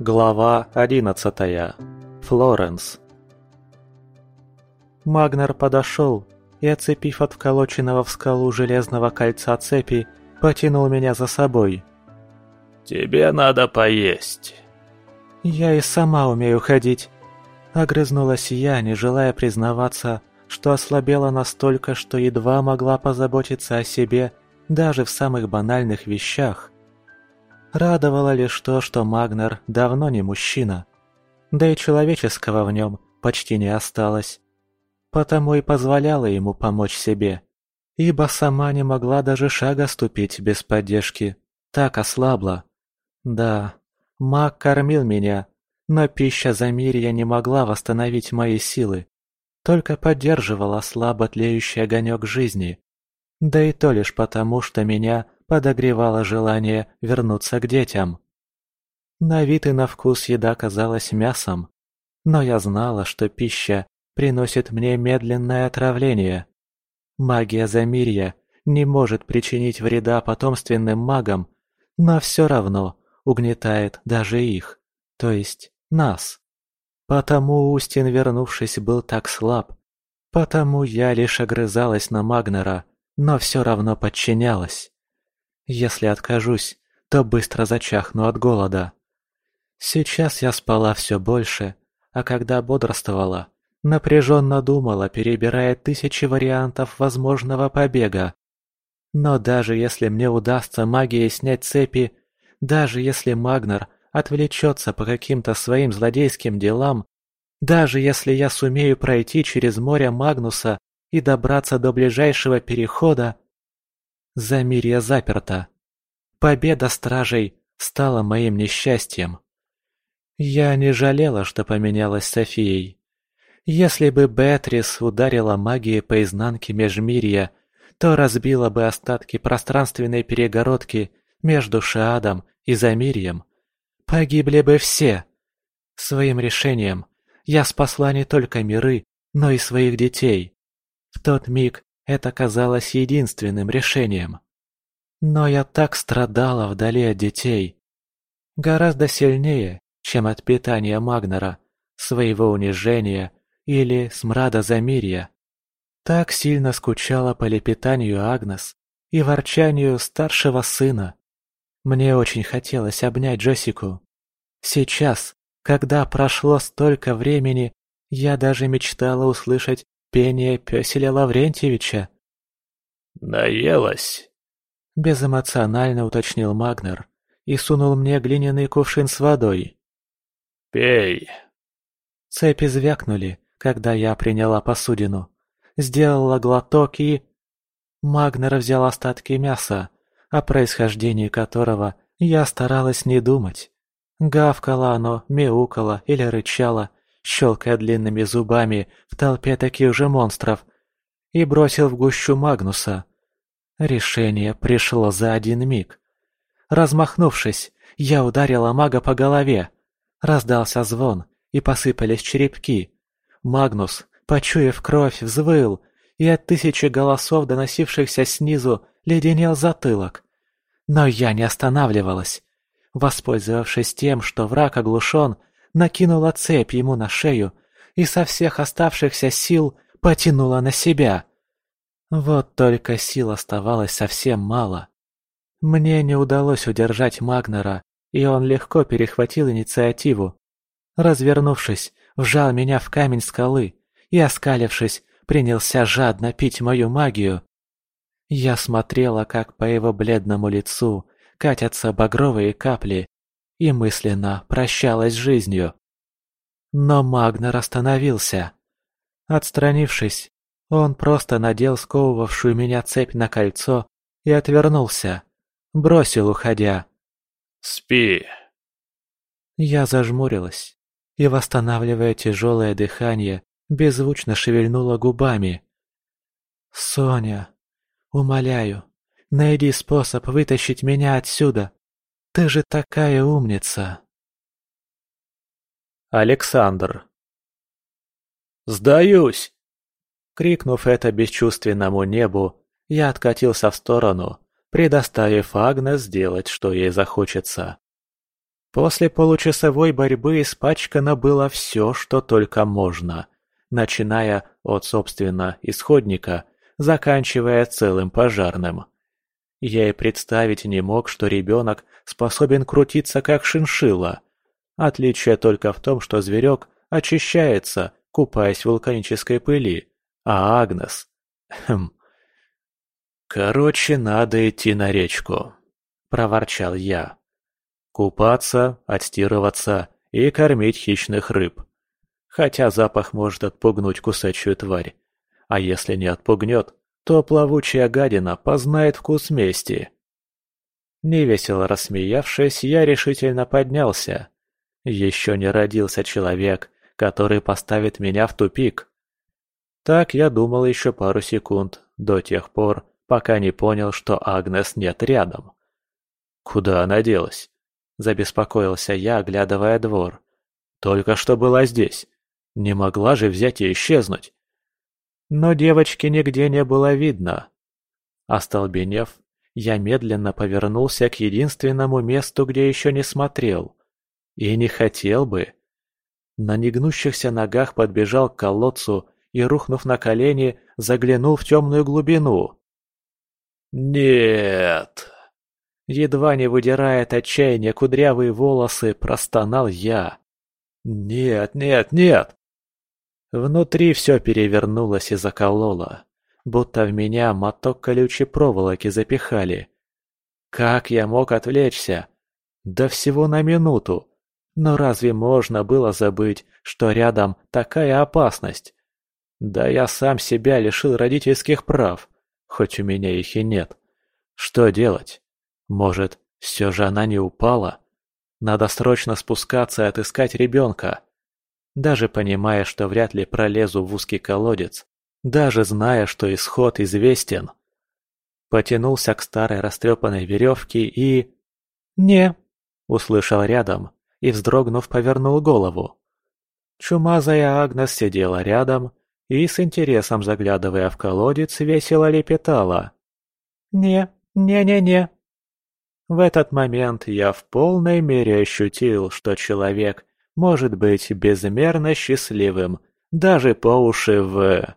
Глава одиннадцатая. Флоренс. Магнер подошел и, отцепив от вколоченного в скалу железного кольца цепи, потянул меня за собой. «Тебе надо поесть». «Я и сама умею ходить», — огрызнулась я, не желая признаваться, что ослабела настолько, что едва могла позаботиться о себе даже в самых банальных вещах. Радовало лишь то, что Магнер давно не мужчина. Да и человеческого в нем почти не осталось. Потому и позволяла ему помочь себе. Ибо сама не могла даже шага ступить без поддержки. Так ослабла. Да, маг кормил меня, но пища Замирья не могла восстановить мои силы. Только поддерживала слабо тлеющий огонек жизни. Да и то лишь потому, что меня подогревало желание вернуться к детям. На вид и на вкус еда казалась мясом, но я знала, что пища приносит мне медленное отравление. Магия Замирья не может причинить вреда потомственным магам, но все равно угнетает даже их, то есть нас. Потому Устин, вернувшись, был так слаб. Потому я лишь огрызалась на Магнера, но все равно подчинялась. Если откажусь, то быстро зачахну от голода. Сейчас я спала все больше, а когда бодрствовала, напряженно думала, перебирая тысячи вариантов возможного побега. Но даже если мне удастся магией снять цепи, даже если Магнер отвлечется по каким-то своим злодейским делам, даже если я сумею пройти через море Магнуса и добраться до ближайшего перехода, Замирье заперто. Победа стражей стала моим несчастьем. Я не жалела, что поменялась с Софией. Если бы Беатрис ударила магией по изнанке Межмирья, то разбила бы остатки пространственной перегородки между Шаадом и Замирьем. Погибли бы все. Своим решением я спасла не только миры, но и своих детей. В тот миг это казалось единственным решением. Но я так страдала вдали от детей. Гораздо сильнее, чем от питания Магнера, своего унижения или смрада Замирья. Так сильно скучала по лепетанию Агнес и ворчанию старшего сына. Мне очень хотелось обнять Джессику. Сейчас, когда прошло столько времени, я даже мечтала услышать пение Пёселя Лаврентьевича. «Наелась?» – безэмоционально уточнил Магнер и сунул мне глиняный кувшин с водой. «Пей!» Цепи звякнули, когда я приняла посудину. Сделала глоток и... Магнер взял остатки мяса, о происхождении которого я старалась не думать. Гавкало оно, мяукало или рычало, щелкая длинными зубами в толпе таких же монстров, и бросил в гущу Магнуса. Решение пришло за один миг. Размахнувшись, я ударила мага по голове. Раздался звон, и посыпались черепки. Магнус, почуяв кровь, взвыл, и от тысячи голосов, доносившихся снизу, леденел затылок. Но я не останавливалась. Воспользовавшись тем, что враг оглушен, накинула цепь ему на шею и со всех оставшихся сил потянула на себя. Вот только сил оставалось совсем мало. Мне не удалось удержать Магнера, и он легко перехватил инициативу. Развернувшись, вжал меня в камень скалы и, оскалившись, принялся жадно пить мою магию. Я смотрела, как по его бледному лицу катятся багровые капли, и мысленно прощалась с жизнью. Но Магнер остановился. Отстранившись, он просто надел сковывавшую меня цепь на кольцо и отвернулся. Бросил, уходя. «Спи!» Я зажмурилась и, восстанавливая тяжелое дыхание, беззвучно шевельнула губами. «Соня, умоляю, найди способ вытащить меня отсюда. Ты же такая умница!» Александр «Сдаюсь!» Крикнув это бесчувственному небу, я откатился в сторону, предоставив Агнес сделать, что ей захочется. После получасовой борьбы испачкано было все, что только можно, начиная от, собственно, исходника, заканчивая целым пожарным. Я и представить не мог, что ребенок способен крутиться как шиншилла. Отличие только в том, что зверек очищается, купаясь в вулканической пыли, а Агнес... Хм... «Короче, надо идти на речку», – проворчал я. Купаться, отстирываться и кормить хищных рыб. Хотя запах может отпугнуть кусачую тварь. А если не отпугнет, то плавучая гадина познает вкус мести. Невесело рассмеявшись, я решительно поднялся. Еще не родился человек, который поставит меня в тупик. Так я думал еще пару секунд, до тех пор, пока не понял, что Агнес нет рядом. Куда она делась? Забеспокоился я, оглядывая двор. Только что была здесь. Не могла же взять и исчезнуть. Но девочки нигде не было видно. Остолбенев, я медленно повернулся к единственному месту, где еще не смотрел. И не хотел бы. На негнущихся ногах подбежал к колодцу и, рухнув на колени, заглянул в темную глубину. «Нет!» Едва не выдирая от отчаяния кудрявые волосы, простонал я. «Нет, нет, нет!» Внутри все перевернулось и закололо, будто в меня моток колючей проволоки запихали. Как я мог отвлечься? Да всего на минуту. Но разве можно было забыть, что рядом такая опасность? Да я сам себя лишил родительских прав, хоть у меня их и нет. Что делать? Может, все же она не упала? Надо срочно спускаться и отыскать ребенка. Даже понимая, что вряд ли пролезу в узкий колодец, даже зная, что исход известен. Потянулся к старой растрепанной веревке и... «Не!» — услышал рядом и, вздрогнув, повернул голову. Чумазая Агнес сидела рядом и, с интересом заглядывая в колодец, весело лепетала. «Не, не-не-не!» В этот момент я в полной мере ощутил, что человек может быть безмерно счастливым даже по уши в...